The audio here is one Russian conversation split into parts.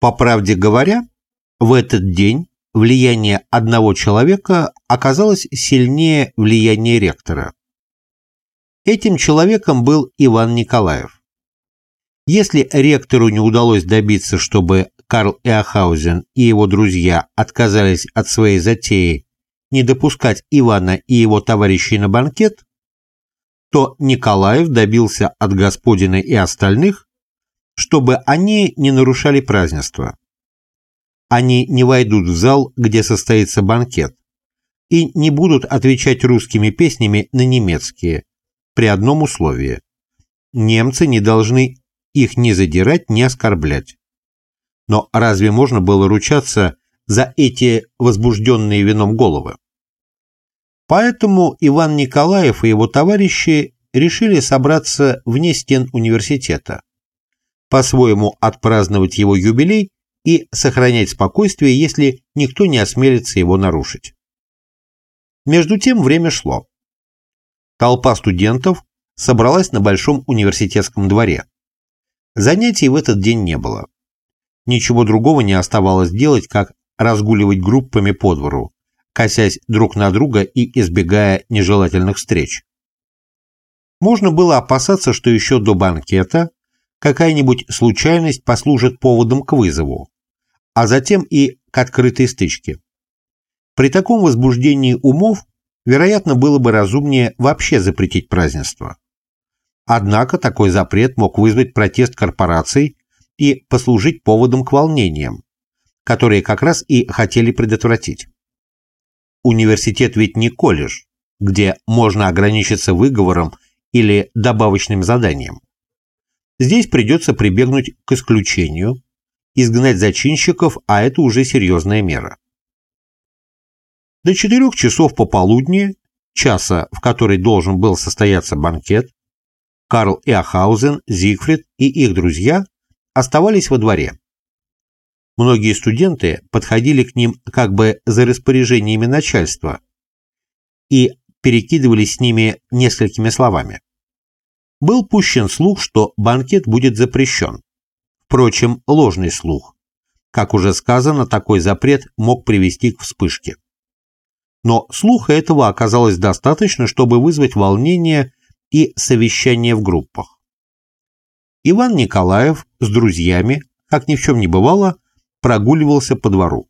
По правде говоря, в этот день влияние одного человека оказалось сильнее влияния ректора. Этим человеком был Иван Николаев. Если ректору не удалось добиться, чтобы Карл Эохаузен и его друзья отказались от своей затеи не допускать Ивана и его товарищей на банкет, то Николаев добился от господина и остальных, чтобы они не нарушали празднество. Они не войдут в зал, где состоится банкет, и не будут отвечать русскими песнями на немецкие, при одном условии. Немцы не должны их ни задирать, ни оскорблять. Но разве можно было ручаться за эти возбужденные вином головы? Поэтому Иван Николаев и его товарищи решили собраться вне стен университета, по-своему отпраздновать его юбилей и сохранять спокойствие, если никто не осмелится его нарушить. Между тем время шло. Толпа студентов собралась на Большом университетском дворе. Занятий в этот день не было. Ничего другого не оставалось делать, как разгуливать группами по двору, косясь друг на друга и избегая нежелательных встреч. Можно было опасаться, что еще до банкета какая-нибудь случайность послужит поводом к вызову, а затем и к открытой стычке. При таком возбуждении умов, вероятно, было бы разумнее вообще запретить празднество. Однако такой запрет мог вызвать протест корпораций и послужить поводом к волнениям, которые как раз и хотели предотвратить. Университет ведь не колледж, где можно ограничиться выговором или добавочным заданием. Здесь придется прибегнуть к исключению, изгнать зачинщиков, а это уже серьезная мера. До четырех часов пополудни, часа, в который должен был состояться банкет, Карл Эохаузен, Зигфрид и их друзья оставались во дворе. Многие студенты подходили к ним как бы за распоряжениями начальства и перекидывались с ними несколькими словами. Был пущен слух, что банкет будет запрещен. Впрочем, ложный слух. Как уже сказано, такой запрет мог привести к вспышке. Но слуха этого оказалось достаточно, чтобы вызвать волнение и совещание в группах. Иван Николаев с друзьями, как ни в чем не бывало, прогуливался по двору.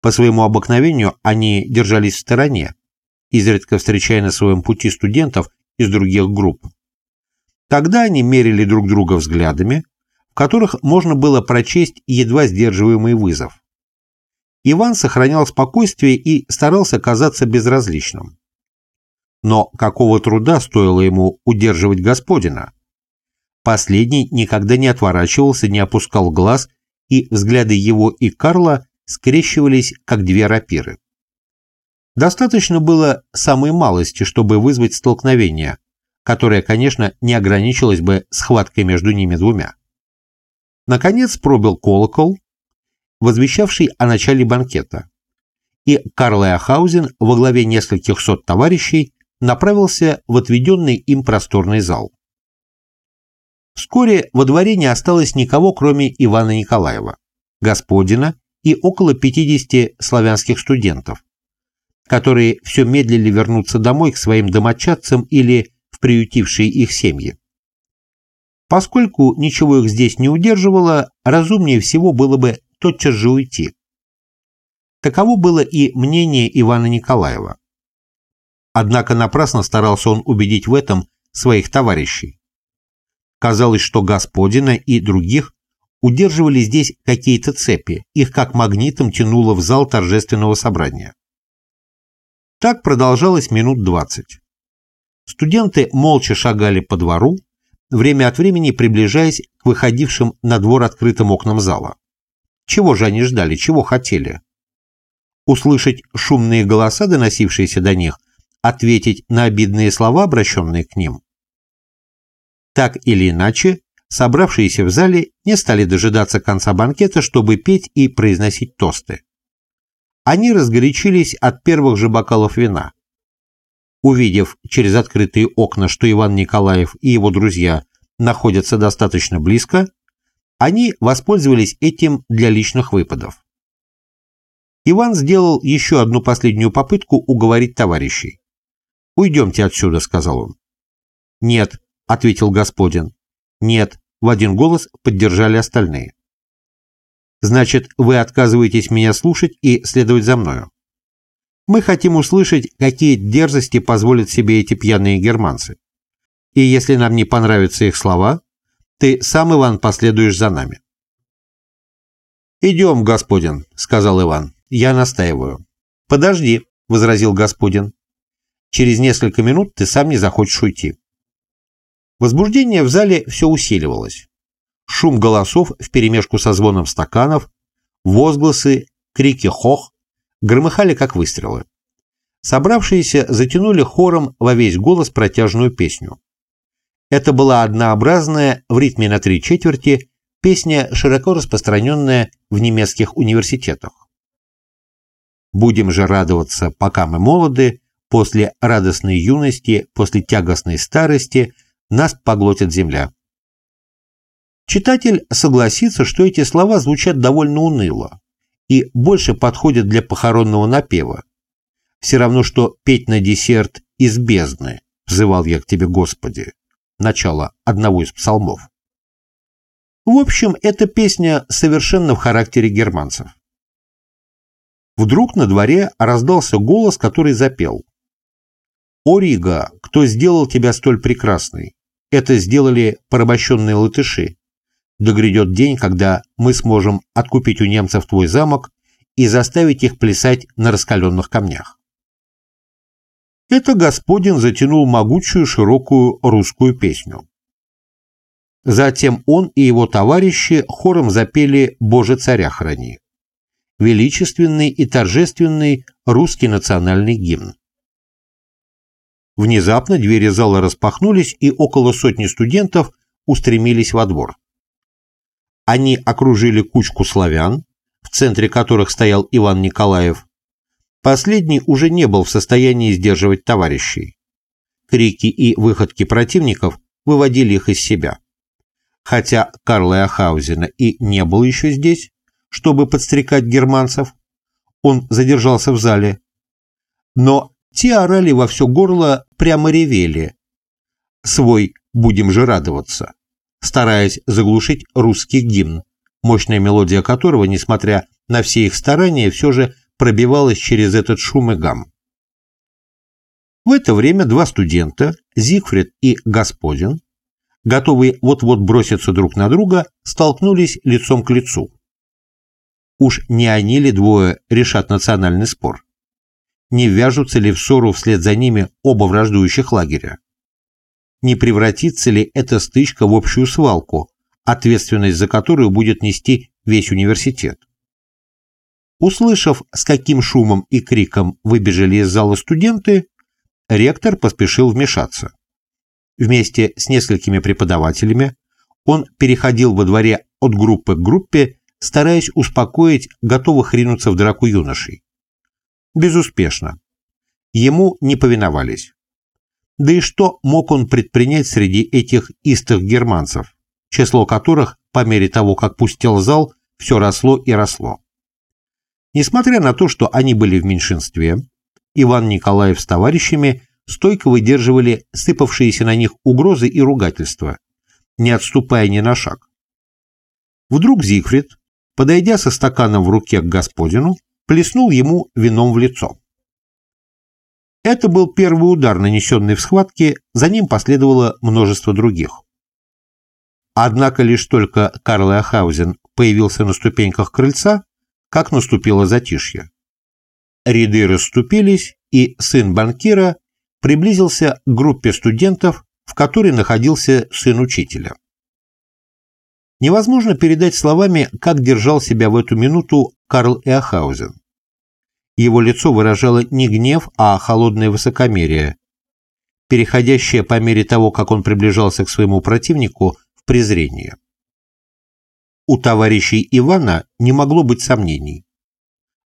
По своему обыкновению они держались в стороне, изредка встречая на своем пути студентов из других групп. Тогда они мерили друг друга взглядами, в которых можно было прочесть едва сдерживаемый вызов. Иван сохранял спокойствие и старался казаться безразличным. Но какого труда стоило ему удерживать господина? Последний никогда не отворачивался, не опускал глаз и взгляды его и Карла скрещивались, как две рапиры. Достаточно было самой малости, чтобы вызвать столкновение, которое, конечно, не ограничилось бы схваткой между ними двумя. Наконец пробил колокол, возвещавший о начале банкета, и Карл Эохаузен во главе нескольких сот товарищей направился в отведенный им просторный зал. Вскоре во дворе не осталось никого, кроме Ивана Николаева, господина и около 50 славянских студентов, которые все медлили вернуться домой к своим домочадцам или приютившие их семьи. Поскольку ничего их здесь не удерживало, разумнее всего было бы тотчас же уйти. Таково было и мнение Ивана Николаева. Однако напрасно старался он убедить в этом своих товарищей. Казалось, что господина и других удерживали здесь какие-то цепи, их как магнитом тянуло в зал торжественного собрания. Так продолжалось минут двадцать. Студенты молча шагали по двору, время от времени приближаясь к выходившим на двор открытым окнам зала. Чего же они ждали, чего хотели? Услышать шумные голоса, доносившиеся до них, ответить на обидные слова, обращенные к ним? Так или иначе, собравшиеся в зале не стали дожидаться конца банкета, чтобы петь и произносить тосты. Они разгорячились от первых же бокалов вина. Увидев через открытые окна, что Иван Николаев и его друзья находятся достаточно близко, Они воспользовались этим для личных выпадов. Иван сделал еще одну последнюю попытку уговорить товарищей. «Уйдемте отсюда», — сказал он. «Нет», — ответил господин. «Нет», — в один голос поддержали остальные. «Значит, вы отказываетесь меня слушать и следовать за мною?» Мы хотим услышать, какие дерзости позволят себе эти пьяные германцы. И если нам не понравятся их слова, ты сам, Иван, последуешь за нами. «Идем, господин», — сказал Иван. «Я настаиваю». «Подожди», — возразил господин. «Через несколько минут ты сам не захочешь уйти». Возбуждение в зале все усиливалось. Шум голосов вперемешку со звоном стаканов, возгласы, крики «хох», громыхали как выстрелы. Собравшиеся затянули хором во весь голос протяжную песню. Это была однообразная, в ритме на три четверти, песня, широко распространенная в немецких университетах. «Будем же радоваться, пока мы молоды, после радостной юности, после тягостной старости нас поглотит земля». Читатель согласится, что эти слова звучат довольно уныло, и больше подходит для похоронного напева. Все равно, что петь на десерт из бездны, взывал я к тебе, Господи, начало одного из псалмов. В общем, эта песня совершенно в характере германцев. Вдруг на дворе раздался голос, который запел. «О, Рига, кто сделал тебя столь прекрасной? Это сделали порабощенные латыши. Да день, когда мы сможем откупить у немцев твой замок и заставить их плясать на раскаленных камнях. Это господин затянул могучую широкую русскую песню. Затем он и его товарищи хором запели «Боже, царя храни» величественный и торжественный русский национальный гимн. Внезапно двери зала распахнулись, и около сотни студентов устремились во двор. Они окружили кучку славян, в центре которых стоял Иван Николаев. Последний уже не был в состоянии сдерживать товарищей. Крики и выходки противников выводили их из себя. Хотя Карла Ахаузена и не был еще здесь, чтобы подстрекать германцев, он задержался в зале. Но те орали во все горло, прямо ревели. Свой «будем же радоваться» стараясь заглушить русский гимн, мощная мелодия которого, несмотря на все их старания, все же пробивалась через этот шум и гам. В это время два студента, Зигфрид и Господин, готовые вот-вот броситься друг на друга, столкнулись лицом к лицу. Уж не они ли двое решат национальный спор? Не вяжутся ли в ссору вслед за ними оба враждующих лагеря? Не превратится ли эта стычка в общую свалку, ответственность за которую будет нести весь университет. Услышав, с каким шумом и криком выбежали из зала студенты, ректор поспешил вмешаться. Вместе с несколькими преподавателями он переходил во дворе от группы к группе, стараясь успокоить готовых ринуться в драку юношей. Безуспешно. Ему не повиновались. Да и что мог он предпринять среди этих истых германцев, число которых, по мере того, как пустел зал, все росло и росло. Несмотря на то, что они были в меньшинстве, Иван Николаев с товарищами стойко выдерживали сыпавшиеся на них угрозы и ругательства, не отступая ни на шаг. Вдруг Зигфрид, подойдя со стаканом в руке к господину, плеснул ему вином в лицо. Это был первый удар, нанесенный в схватке, за ним последовало множество других. Однако лишь только Карл Ахаузен появился на ступеньках крыльца, как наступило затишье. Ряды расступились, и сын банкира приблизился к группе студентов, в которой находился сын учителя. Невозможно передать словами, как держал себя в эту минуту Карл Эохаузен. Его лицо выражало не гнев, а холодное высокомерие, переходящее по мере того, как он приближался к своему противнику, в презрение. У товарищей Ивана не могло быть сомнений.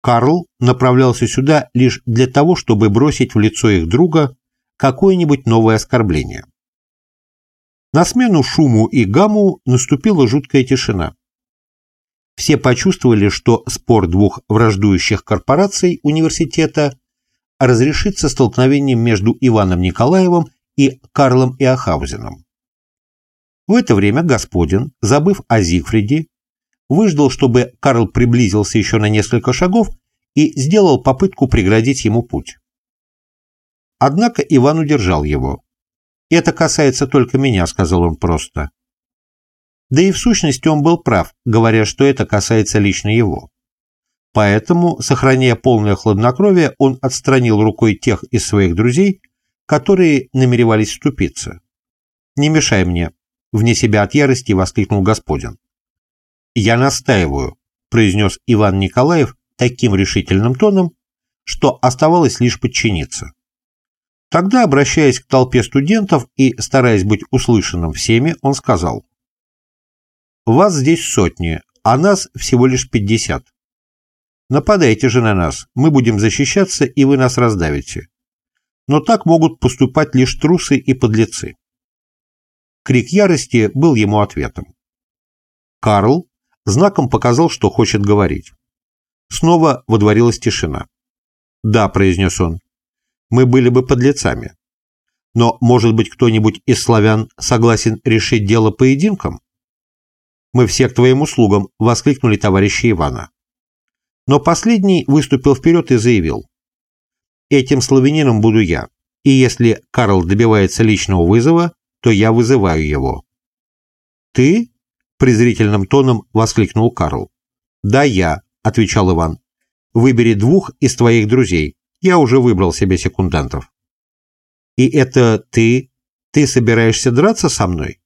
Карл направлялся сюда лишь для того, чтобы бросить в лицо их друга какое-нибудь новое оскорбление. На смену шуму и гамму наступила жуткая тишина. Все почувствовали, что спор двух враждующих корпораций университета разрешится столкновением между Иваном Николаевым и Карлом Иохаузеном. В это время господин, забыв о Зигфриде, выждал, чтобы Карл приблизился еще на несколько шагов и сделал попытку преградить ему путь. Однако Иван удержал его. «Это касается только меня», — сказал он просто. Да и в сущности он был прав, говоря, что это касается лично его. Поэтому, сохраняя полное хладнокровие, он отстранил рукой тех из своих друзей, которые намеревались вступиться. «Не мешай мне», — вне себя от ярости воскликнул господин. «Я настаиваю», — произнес Иван Николаев таким решительным тоном, что оставалось лишь подчиниться. Тогда, обращаясь к толпе студентов и стараясь быть услышанным всеми, он сказал, «Вас здесь сотни, а нас всего лишь пятьдесят. Нападайте же на нас, мы будем защищаться, и вы нас раздавите. Но так могут поступать лишь трусы и подлецы». Крик ярости был ему ответом. Карл знаком показал, что хочет говорить. Снова водворилась тишина. «Да», — произнес он, мы были бы подлецами. Но, может быть, кто-нибудь из славян согласен решить дело поединком? Мы все к твоим услугам, воскликнули товарищи Ивана. Но последний выступил вперед и заявил. Этим славянином буду я, и если Карл добивается личного вызова, то я вызываю его. Ты? презрительным тоном воскликнул Карл. Да, я, отвечал Иван. Выбери двух из твоих друзей, я уже выбрал себе секундантов. И это ты? Ты собираешься драться со мной?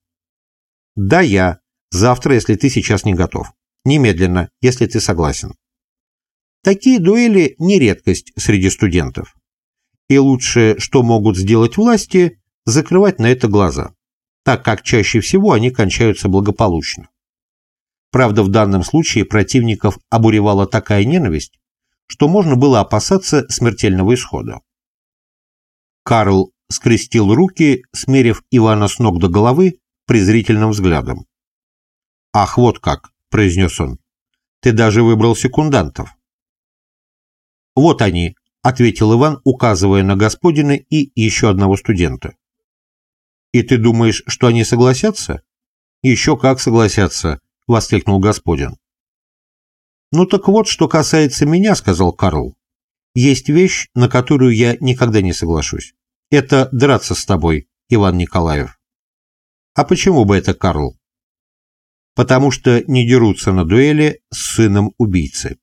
Да, я. Завтра, если ты сейчас не готов. Немедленно, если ты согласен. Такие дуэли не редкость среди студентов. И лучшее, что могут сделать власти, закрывать на это глаза, так как чаще всего они кончаются благополучно. Правда, в данном случае противников обуревала такая ненависть, что можно было опасаться смертельного исхода. Карл скрестил руки, смерив Ивана с ног до головы презрительным взглядом. «Ах, вот как!» – произнес он. «Ты даже выбрал секундантов». «Вот они», – ответил Иван, указывая на господина и еще одного студента. «И ты думаешь, что они согласятся?» «Еще как согласятся», – воскликнул господин. «Ну так вот, что касается меня», — сказал Карл. «Есть вещь, на которую я никогда не соглашусь. Это драться с тобой, Иван Николаев». «А почему бы это, Карл?» «Потому что не дерутся на дуэли с сыном убийцы».